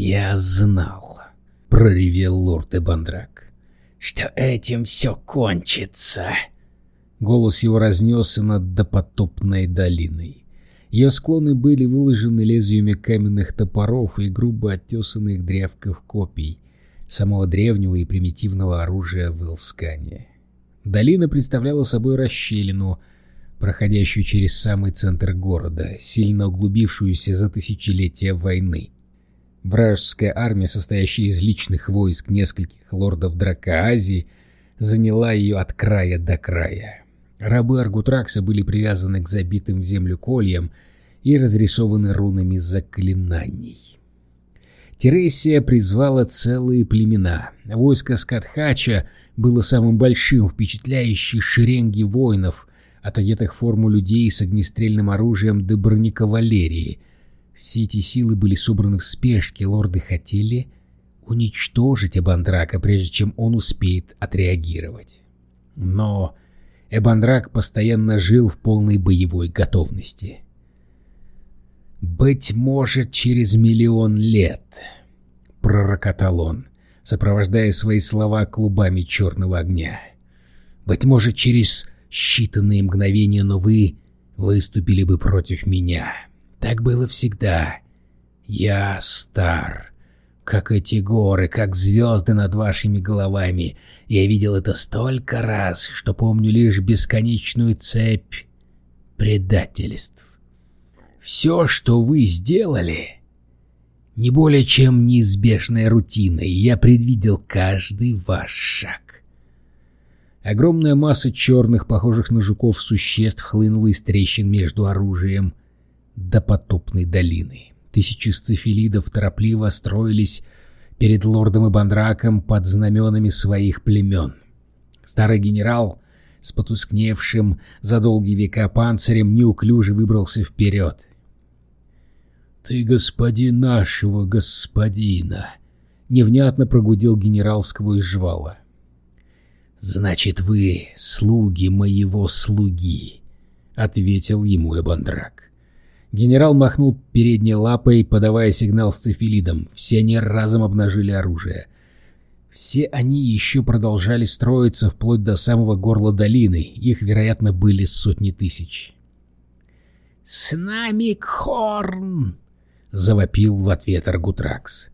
«Я знал», — проревел лорд Эбандрак, — «что этим все кончится». Голос его разнесся над допотопной долиной. Ее склоны были выложены лезвиями каменных топоров и грубо оттесанных древков копий, самого древнего и примитивного оружия в Элскане. Долина представляла собой расщелину, проходящую через самый центр города, сильно углубившуюся за тысячелетия войны. Вражеская армия, состоящая из личных войск нескольких лордов Дракоазии, заняла ее от края до края. Рабы Аргутракса были привязаны к забитым в землю кольям и разрисованы рунами заклинаний. Тересия призвала целые племена. Войско Скатхача было самым большим, впечатляющей шеренги воинов, от одетых в форму людей с огнестрельным оружием до бронекавалерии. Все эти силы были собраны в спешке, лорды хотели уничтожить Абандрака, прежде чем он успеет отреагировать. Но Эбандрак постоянно жил в полной боевой готовности. «Быть может, через миллион лет», — пророкотал он, сопровождая свои слова клубами черного огня. «Быть может, через считанные мгновения, но вы выступили бы против меня. Так было всегда. Я стар, как эти горы, как звезды над вашими головами. Я видел это столько раз, что помню лишь бесконечную цепь предательств. Все, что вы сделали, не более чем неизбежная рутина, и я предвидел каждый ваш шаг. Огромная масса черных, похожих на жуков существ, хлынула из трещин между оружием до потопной долины. Тысячи сцефилидов торопливо строились перед лордом и бандраком под знаменами своих племен. Старый генерал с потускневшим за долгие века панцирем неуклюже выбрался вперед. «Ты господин нашего господина!» — невнятно прогудел генерал сквозь жвала. «Значит, вы слуги моего слуги», — ответил ему Эбандрак. Генерал махнул передней лапой, подавая сигнал с цифилидом. Все они разом обнажили оружие. Все они еще продолжали строиться вплоть до самого горла долины. Их, вероятно, были сотни тысяч. «С нами Хорн!» — завопил в ответ Аргутракс.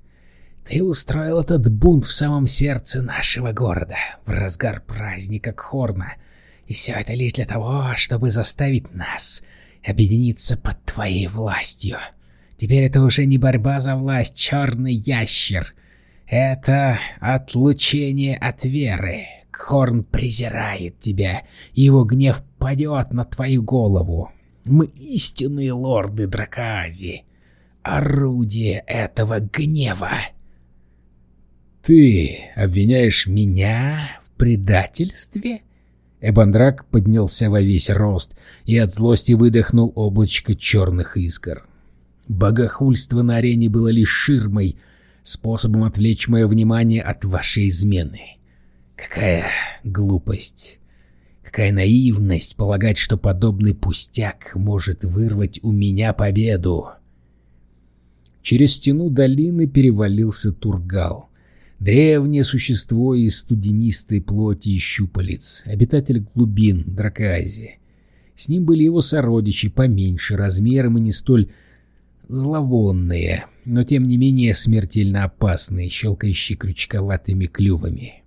«Ты устроил этот бунт в самом сердце нашего города, в разгар праздника Кхорна, и все это лишь для того, чтобы заставить нас объединиться под твоей властью. Теперь это уже не борьба за власть, черный ящер. Это отлучение от веры. Корн презирает тебя, и его гнев падет на твою голову. Мы истинные лорды Дракоази. Орудие этого гнева. Ты обвиняешь меня в предательстве? — Эбандрак поднялся во весь рост и от злости выдохнул облачко черных искр. Богохульство на арене было лишь ширмой, способом отвлечь мое внимание от вашей измены. Какая глупость! Какая наивность полагать, что подобный пустяк может вырвать у меня победу! Через стену долины перевалился Тургал — Древнее существо из студенистой плоти и щупалец, обитатель глубин Дракоазии. С ним были его сородичи поменьше размером и не столь зловонные, но тем не менее смертельно опасные, щелкающие крючковатыми клювами,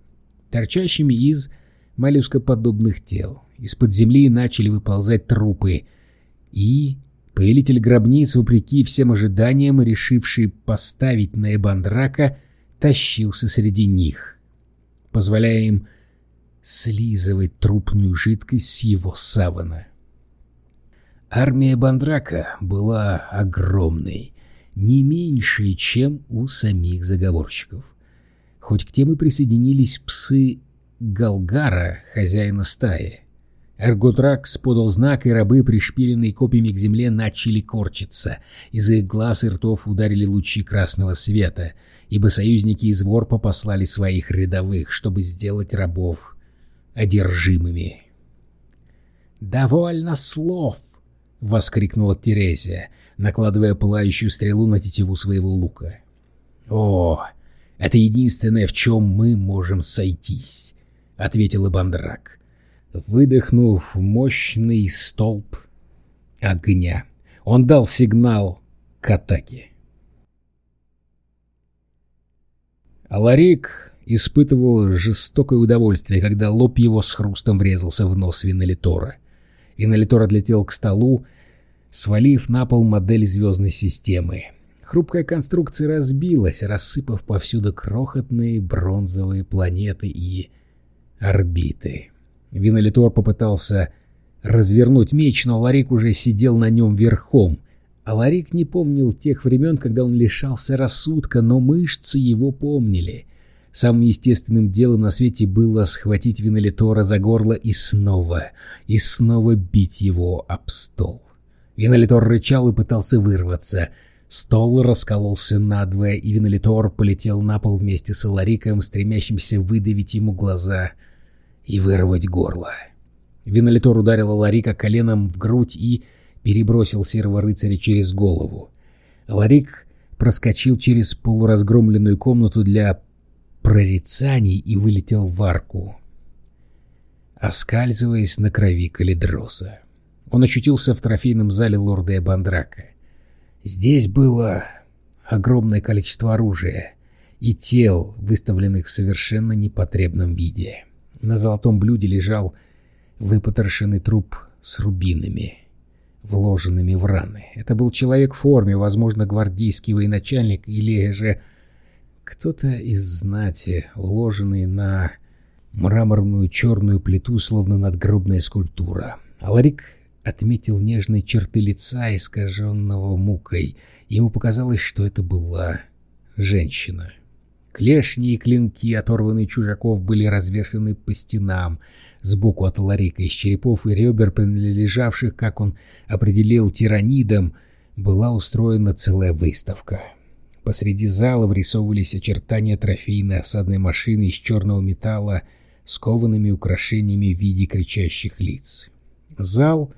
торчащими из моллюскоподобных тел. Из-под земли начали выползать трупы, и повелитель гробниц, вопреки всем ожиданиям, решивший поставить на Эбандрака, тащился среди них, позволяя им слизывать трупную жидкость с его савана. Армия Бандрака была огромной, не меньшей, чем у самих заговорщиков. Хоть к тем и присоединились псы Галгара, хозяина стаи. Эрготракс подал знак, и рабы, пришпиленные копьями к земле, начали корчиться. Из их глаз и ртов ударили лучи красного света, ибо союзники из Ворпа послали своих рядовых, чтобы сделать рабов одержимыми. «Довольно слов!» — воскликнула Терезия, накладывая пылающую стрелу на тетиву своего лука. «О, это единственное, в чем мы можем сойтись», — ответил Ибандрак, выдохнув мощный столб огня. Он дал сигнал к атаке. Аларик испытывал жестокое удовольствие, когда лоб его с хрустом врезался в нос Винолитора. Винолитор отлетел к столу, свалив на пол модель звездной системы. Хрупкая конструкция разбилась, рассыпав повсюду крохотные бронзовые планеты и орбиты. Винолитор попытался развернуть меч, но Ларик уже сидел на нем верхом. А Ларик не помнил тех времен, когда он лишался рассудка, но мышцы его помнили. Самым естественным делом на свете было схватить Винолитора за горло и снова, и снова бить его об стол. Винолитор рычал и пытался вырваться. Стол раскололся надвое, и Винолитор полетел на пол вместе с Лариком, стремящимся выдавить ему глаза и вырвать горло. Винолитор ударил Ларика коленом в грудь и перебросил серого рыцаря через голову. Ларик проскочил через полуразгромленную комнату для прорицаний и вылетел в арку, оскальзываясь на крови калидроса. Он очутился в трофейном зале лорда Эбандрака. Здесь было огромное количество оружия и тел, выставленных в совершенно непотребном виде. На золотом блюде лежал выпотрошенный труп с рубинами, вложенными в раны. Это был человек в форме, возможно, гвардейский военачальник или же кто-то из знати, уложенный на мраморную черную плиту, словно надгробная скульптура. Аларик отметил нежные черты лица, искаженного мукой. Ему показалось, что это была женщина. Клешни и клинки, оторванные чужаков, были развешаны по стенам, сбоку от ларика из черепов и ребер, принадлежавших, как он определил, тиранидам, была устроена целая выставка. Посреди зала врисовывались очертания трофейной осадной машины из черного металла с коваными украшениями в виде кричащих лиц. Зал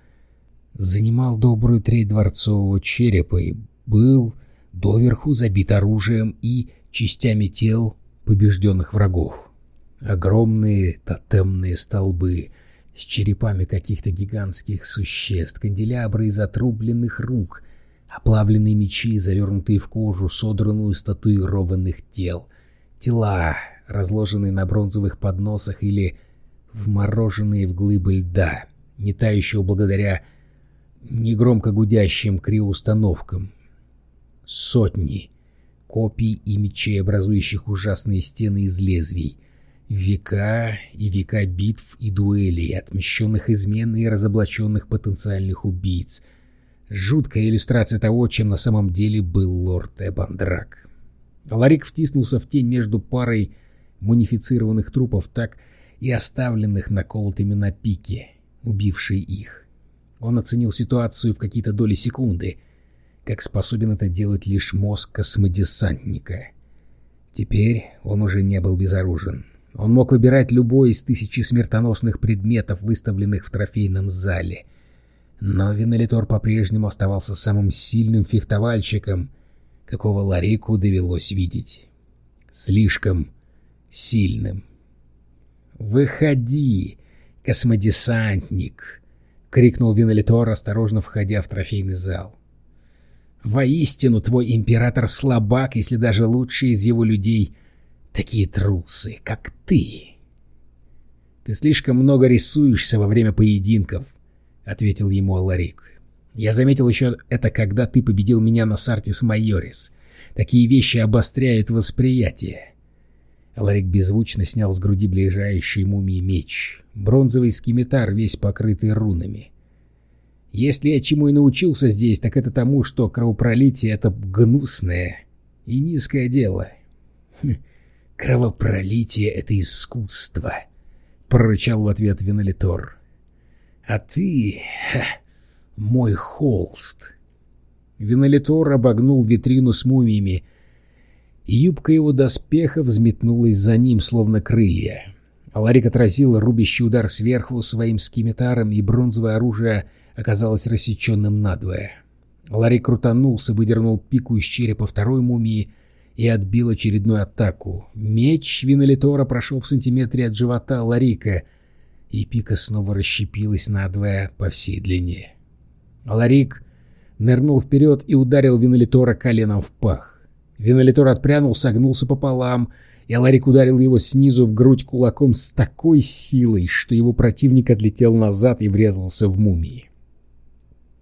занимал добрую треть дворцового черепа и был доверху забит оружием и частями тел побежденных врагов. Огромные тотемные столбы с черепами каких-то гигантских существ, канделябры из отрубленных рук, оплавленные мечи, завернутые в кожу, содранную из татуированных тел, тела, разложенные на бронзовых подносах или вмороженные в глыбы льда, не тающего благодаря негромко гудящим криоустановкам. Сотни копий и мечей, образующих ужасные стены из лезвий — Века и века битв и дуэлей, отмещенных измен и разоблаченных потенциальных убийц. Жуткая иллюстрация того, чем на самом деле был лорд Эбандрак. Ларик втиснулся в тень между парой мунифицированных трупов, так и оставленных наколотыми на пике, убившие их. Он оценил ситуацию в какие-то доли секунды, как способен это делать лишь мозг космодесантника. Теперь он уже не был безоружен. Он мог выбирать любой из тысячи смертоносных предметов, выставленных в трофейном зале. Но Винолитор по-прежнему оставался самым сильным фехтовальщиком, какого Ларику довелось видеть. Слишком сильным. «Выходи, космодесантник!» — крикнул Винолитор, осторожно входя в трофейный зал. «Воистину, твой император слабак, если даже лучшие из его людей Такие трусы, как ты. Ты слишком много рисуешься во время поединков, ответил ему Аларик. Я заметил еще это, когда ты победил меня на Сартис Майорис. Такие вещи обостряют восприятие. Аларик беззвучно снял с груди ближайший мумии меч. Бронзовый скимитар, весь покрытый рунами. Если я чему и научился здесь, так это тому, что кровопролитие — это гнусное и низкое дело. Хм, «Кровопролитие — это искусство», — прорычал в ответ Винолитор. «А ты... Мой холст». Винолитор обогнул витрину с мумиями, и юбка его доспеха взметнулась за ним, словно крылья. Аларик отразил рубящий удар сверху своим скимитаром, и бронзовое оружие оказалось рассеченным надвое. Ларик крутанулся, выдернул пику из черепа второй мумии и отбил очередную атаку. Меч Винолитора прошел в сантиметре от живота Ларика, и пика снова расщепилась надвое по всей длине. Ларик нырнул вперед и ударил Винолитора коленом в пах. Винолитор отпрянул, согнулся пополам, и Аларик ударил его снизу в грудь кулаком с такой силой, что его противник отлетел назад и врезался в мумии.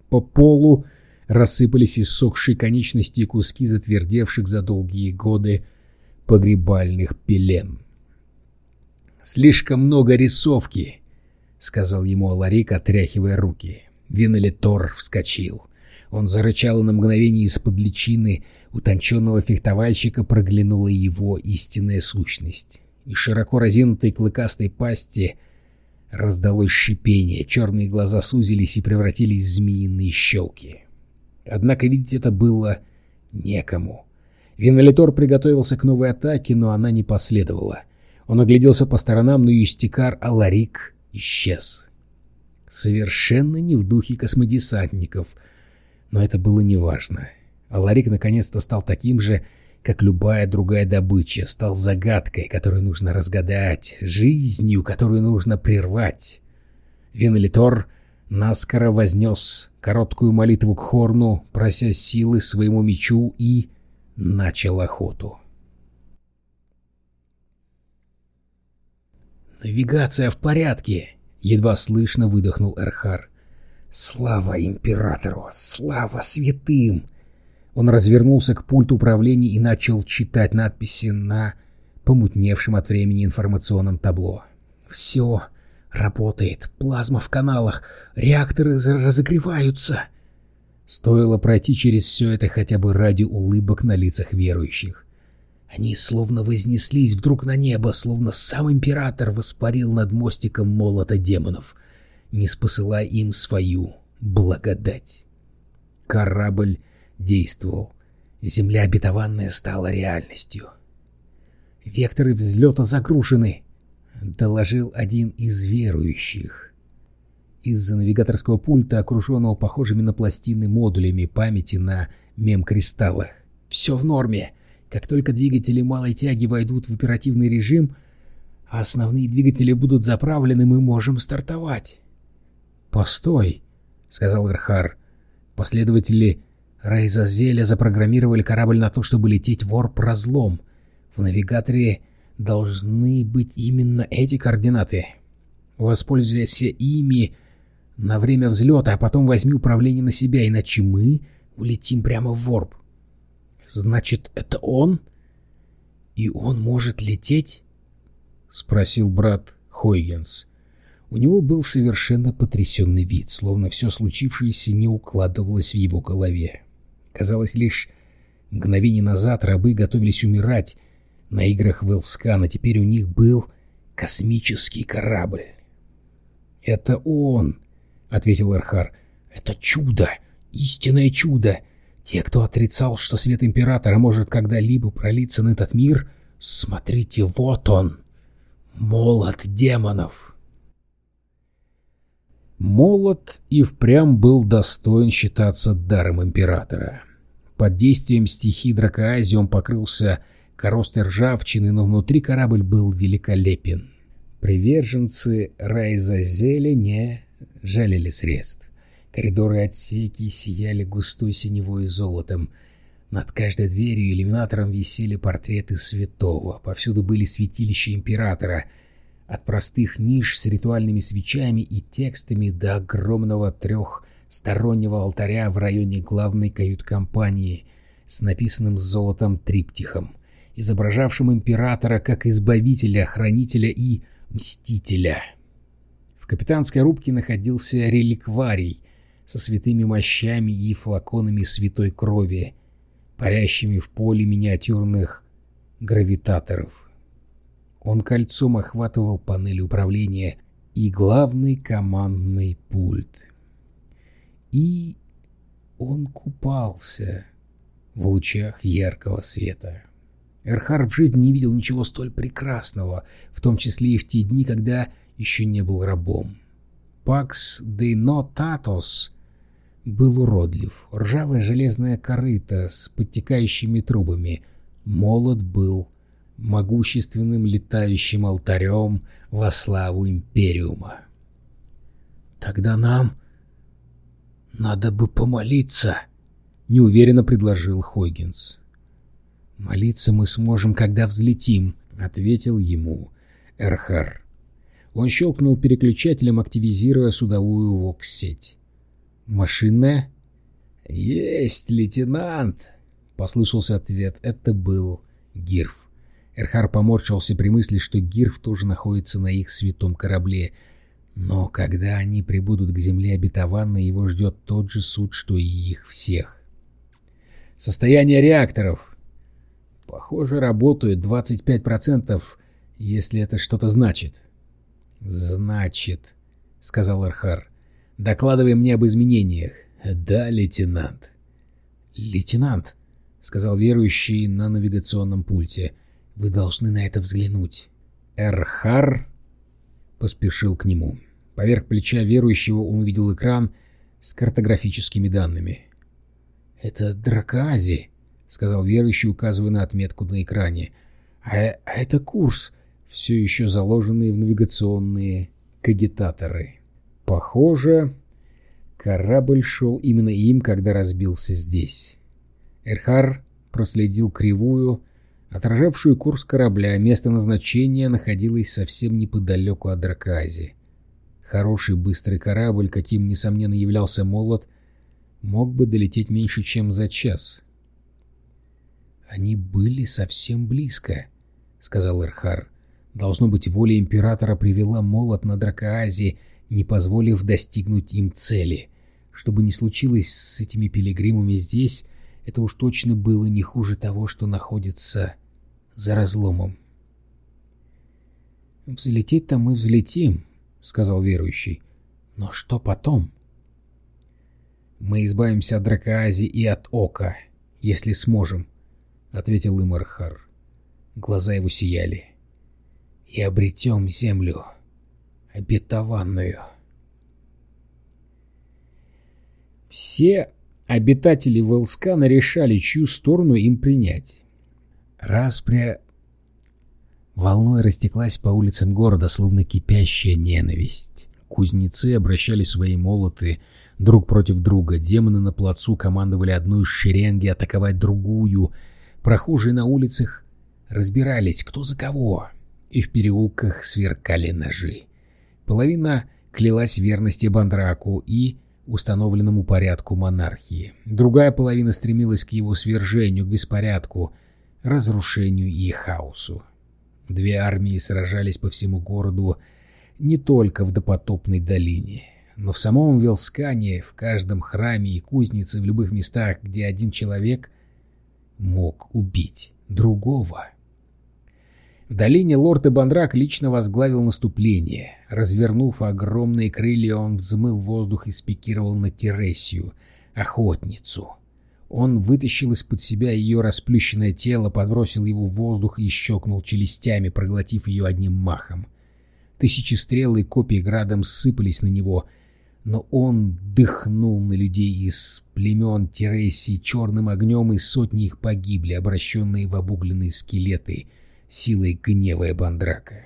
По полу рассыпались иссохшие конечности и куски затвердевших за долгие годы погребальных пелен. «Слишком много рисовки», — сказал ему Аларик, отряхивая руки. Винолитор вскочил. Он зарычал, на мгновение из-под личины утонченного фехтовальщика проглянула его истинная сущность. И широко разинутой клыкастой пасти раздалось шипение, черные глаза сузились и превратились в змеиные щелки. Однако видеть это было некому. Винолитор приготовился к новой атаке, но она не последовала. Он огляделся по сторонам, но Юстикар Аларик исчез. Совершенно не в духе космодесантников — но это было неважно. Аларик наконец-то стал таким же, как любая другая добыча, стал загадкой, которую нужно разгадать, жизнью, которую нужно прервать. Венелитор наскоро вознес короткую молитву к Хорну, прося силы своему мечу и начал охоту. «Навигация в порядке!» — едва слышно выдохнул Эрхар. Слава императору! Слава святым! Он развернулся к пульту управления и начал читать надписи на помутневшем от времени информационном табло. «Все работает. Плазма в каналах. Реакторы разогреваются». Стоило пройти через все это хотя бы ради улыбок на лицах верующих. Они словно вознеслись вдруг на небо, словно сам император воспарил над мостиком молота демонов — не спосылая им свою благодать. Корабль действовал. Земля обетованная стала реальностью. «Векторы взлета загружены», — доложил один из верующих. Из-за навигаторского пульта, окруженного похожими на пластины модулями памяти на мем-кристаллах. «Все в норме. Как только двигатели малой тяги войдут в оперативный режим, основные двигатели будут заправлены, мы можем стартовать». «Постой», — сказал Эрхар. «Последователи Рейзазеля запрограммировали корабль на то, чтобы лететь в орб-разлом. В навигаторе должны быть именно эти координаты. Воспользуйся ими на время взлета, а потом возьми управление на себя, иначе мы улетим прямо в орб». «Значит, это он? И он может лететь?» — спросил брат Хойгенс. У него был совершенно потрясенный вид, словно все случившееся не укладывалось в его голове. Казалось, лишь мгновение назад рабы готовились умирать на играх Велскана, теперь у них был космический корабль. «Это он!» — ответил Эрхар. «Это чудо! Истинное чудо! Те, кто отрицал, что свет Императора может когда-либо пролиться на этот мир, смотрите, вот он! Молот демонов!» Молот и впрямь был достоин считаться даром императора. Под действием стихии дракоази он покрылся коростой ржавчины, но внутри корабль был великолепен. Приверженцы Райза Зеля не жалели средств. Коридоры и отсеки сияли густой синевой и золотом. Над каждой дверью иллюминатором висели портреты святого. Повсюду были святилища императора — от простых ниш с ритуальными свечами и текстами до огромного трехстороннего алтаря в районе главной кают-компании с написанным золотом триптихом, изображавшим императора как избавителя, хранителя и мстителя. В капитанской рубке находился реликварий со святыми мощами и флаконами святой крови, парящими в поле миниатюрных гравитаторов. Он кольцом охватывал панель управления и главный командный пульт. И он купался в лучах яркого света. Эрхар в жизни не видел ничего столь прекрасного, в том числе и в те дни, когда еще не был рабом. Пакс де Нотатос был уродлив. Ржавая железная корыта с подтекающими трубами, молот был могущественным летающим алтарем во славу Империума. «Тогда нам надо бы помолиться», — неуверенно предложил Хойгинс. «Молиться мы сможем, когда взлетим», — ответил ему Эрхар. Он щелкнул переключателем, активизируя судовую вокс-сеть. «Машинная?» «Есть, лейтенант!» — послышался ответ. Это был Гирф. Эрхар поморщился при мысли, что Гирф тоже находится на их святом корабле. Но когда они прибудут к земле обетованной, его ждет тот же суд, что и их всех. «Состояние реакторов!» «Похоже, работают 25%, если это что-то значит». «Значит», — сказал Архар. «Докладывай мне об изменениях». «Да, лейтенант». «Лейтенант», — сказал верующий на навигационном пульте, — «вы должны на это взглянуть». Эрхар поспешил к нему. Поверх плеча верующего он увидел экран с картографическими данными. «Это Дракоази», — сказал верующий, указывая на отметку на экране. «А, а это курс, все еще заложенные в навигационные кагитаторы. Похоже, корабль шел именно им, когда разбился здесь. Эрхар проследил кривую, отражавшую курс корабля, место назначения находилось совсем неподалеку от Дракази. Хороший быстрый корабль, каким, несомненно, являлся молот, мог бы долететь меньше, чем за час. «Они были совсем близко», — сказал Эрхар. Должно быть, воля императора привела молот на Дракоазе, не позволив достигнуть им цели. Что бы ни случилось с этими пилигримами здесь, это уж точно было не хуже того, что находится за разломом. «Взлететь-то мы взлетим», — сказал верующий. «Но что потом?» «Мы избавимся от Дракоази и от Ока, если сможем», — ответил Имархар. Глаза его сияли и обретем землю обетованную. Все обитатели Велскана решали, чью сторону им принять. Распря волной растеклась по улицам города, словно кипящая ненависть. Кузнецы обращали свои молоты друг против друга, демоны на плацу командовали одну из шеренги атаковать другую, прохожие на улицах разбирались, кто за кого и в переулках сверкали ножи. Половина клялась верности Бандраку и установленному порядку монархии. Другая половина стремилась к его свержению, к беспорядку, разрушению и хаосу. Две армии сражались по всему городу не только в допотопной долине, но в самом Велскане, в каждом храме и кузнице, в любых местах, где один человек мог убить другого. В долине лорд Эбандрак лично возглавил наступление. Развернув огромные крылья, он взмыл воздух и спикировал на Тересию, охотницу. Он вытащил из-под себя ее расплющенное тело, подбросил его в воздух и щелкнул челюстями, проглотив ее одним махом. Тысячи стрел и копий градом сыпались на него, но он дыхнул на людей из племен Тересии черным огнем, и сотни их погибли, обращенные в обугленные скелеты — силой гнева Бандрака.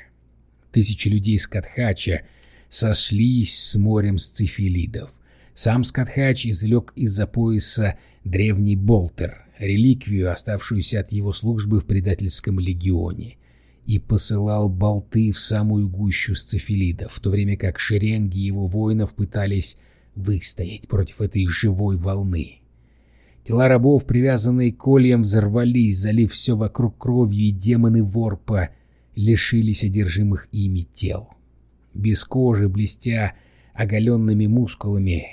Тысячи людей из Катхача сошлись с морем сцифилидов. Сам Скатхач извлек из-за пояса древний болтер, реликвию, оставшуюся от его службы в предательском легионе, и посылал болты в самую гущу сцифилидов, в то время как шеренги его воинов пытались выстоять против этой живой волны. Тела рабов, привязанные кольям, взорвались, залив все вокруг кровью, и демоны ворпа лишились одержимых ими тел. Без кожи, блестя оголенными мускулами,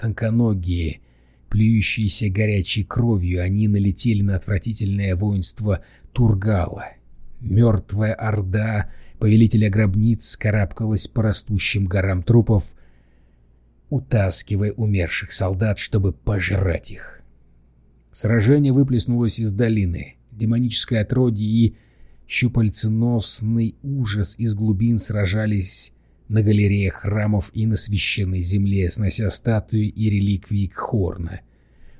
тонконогие, плюющиеся горячей кровью, они налетели на отвратительное воинство Тургала. Мертвая орда повелителя гробниц карабкалась по растущим горам трупов, утаскивая умерших солдат, чтобы пожрать их. Сражение выплеснулось из долины. Демоническое отродье и щупальценосный ужас из глубин сражались на галереях храмов и на священной земле, снося статуи и реликвии Кхорна.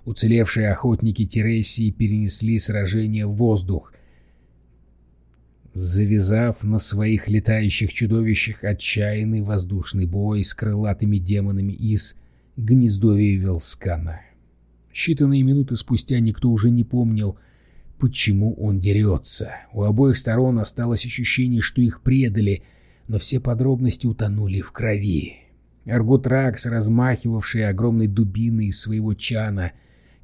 Уцелевшие охотники Тересии перенесли сражение в воздух — завязав на своих летающих чудовищах отчаянный воздушный бой с крылатыми демонами из гнездовья Велскана. Считанные минуты спустя никто уже не помнил, почему он дерется. У обоих сторон осталось ощущение, что их предали, но все подробности утонули в крови. Аргутракс, размахивавший огромной дубиной из своего чана,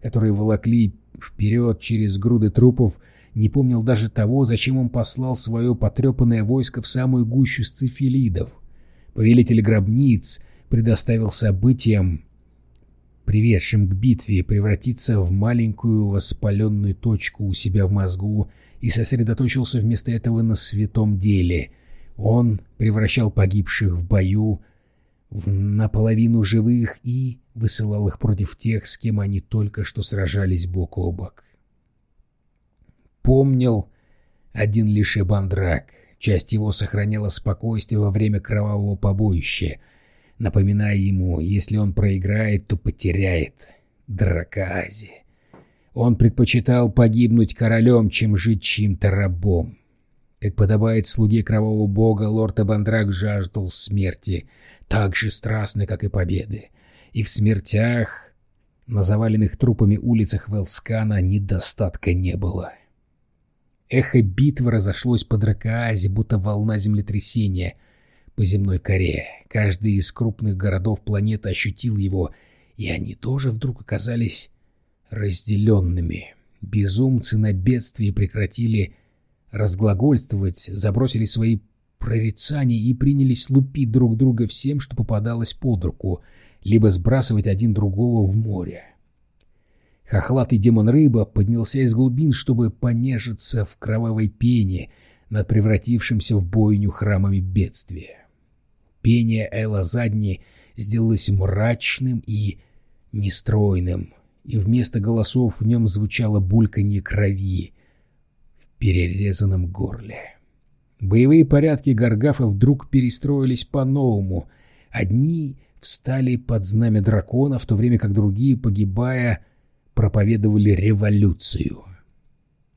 которые волокли вперед через груды трупов, не помнил даже того, зачем он послал свое потрепанное войско в самую гущу сцефилидов. Повелитель гробниц предоставил событиям, приведшим к битве, превратиться в маленькую воспаленную точку у себя в мозгу и сосредоточился вместо этого на святом деле. Он превращал погибших в бою в наполовину живых и высылал их против тех, с кем они только что сражались бок о бок помнил один лишь Эбандрак. Часть его сохраняла спокойствие во время кровавого побоища, напоминая ему, если он проиграет, то потеряет Дракоази. Он предпочитал погибнуть королем, чем жить чьим-то рабом. Как подобает слуге кровавого бога, лорд Эбандрак жаждал смерти, так же страстно, как и победы. И в смертях на заваленных трупами улицах Велскана недостатка не было. — Эхо битвы разошлось по Дракоазе, будто волна землетрясения по земной коре. Каждый из крупных городов планеты ощутил его, и они тоже вдруг оказались разделенными. Безумцы на бедствие прекратили разглагольствовать, забросили свои прорицания и принялись лупить друг друга всем, что попадалось под руку, либо сбрасывать один другого в море. Хохлатый демон-рыба поднялся из глубин, чтобы понежиться в кровавой пене над превратившимся в бойню храмами бедствия. Пение Элла Задни сделалось мрачным и нестройным, и вместо голосов в нем звучало бульканье крови в перерезанном горле. Боевые порядки Гаргафа вдруг перестроились по-новому. Одни встали под знамя дракона, в то время как другие, погибая, проповедовали революцию.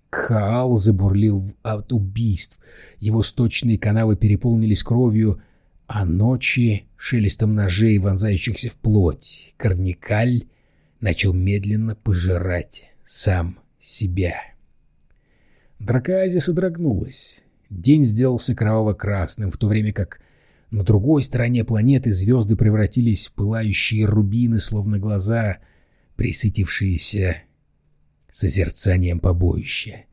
Кхаал забурлил от убийств, его сточные канавы переполнились кровью, а ночи — шелестом ножей, вонзающихся в плоть. Корникаль начал медленно пожирать сам себя. Дракоазия содрогнулась. День сделался кроваво-красным, в то время как на другой стороне планеты звезды превратились в пылающие рубины, словно глаза — присытившиеся созерцанием побоища.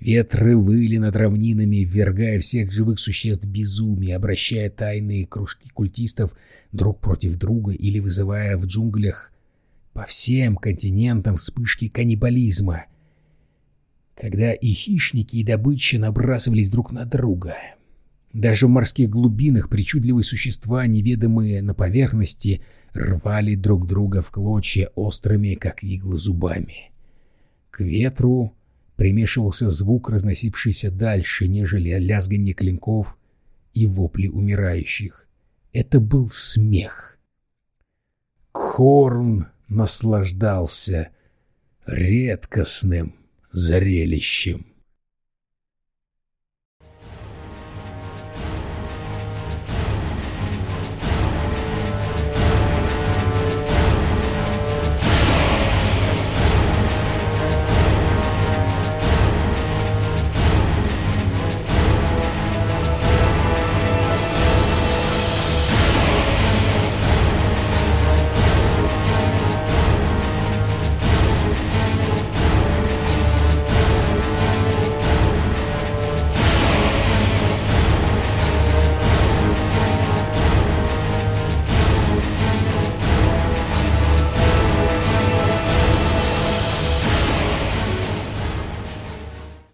Ветры выли над равнинами, ввергая всех живых существ безумие, обращая тайные кружки культистов друг против друга или вызывая в джунглях по всем континентам вспышки каннибализма, когда и хищники, и добыча набрасывались друг на друга. Даже в морских глубинах причудливые существа, неведомые на поверхности, рвали друг друга в клочья острыми, как иглы, зубами. К ветру примешивался звук, разносившийся дальше, нежели лязганье клинков и вопли умирающих. Это был смех. Хорн наслаждался редкостным зрелищем.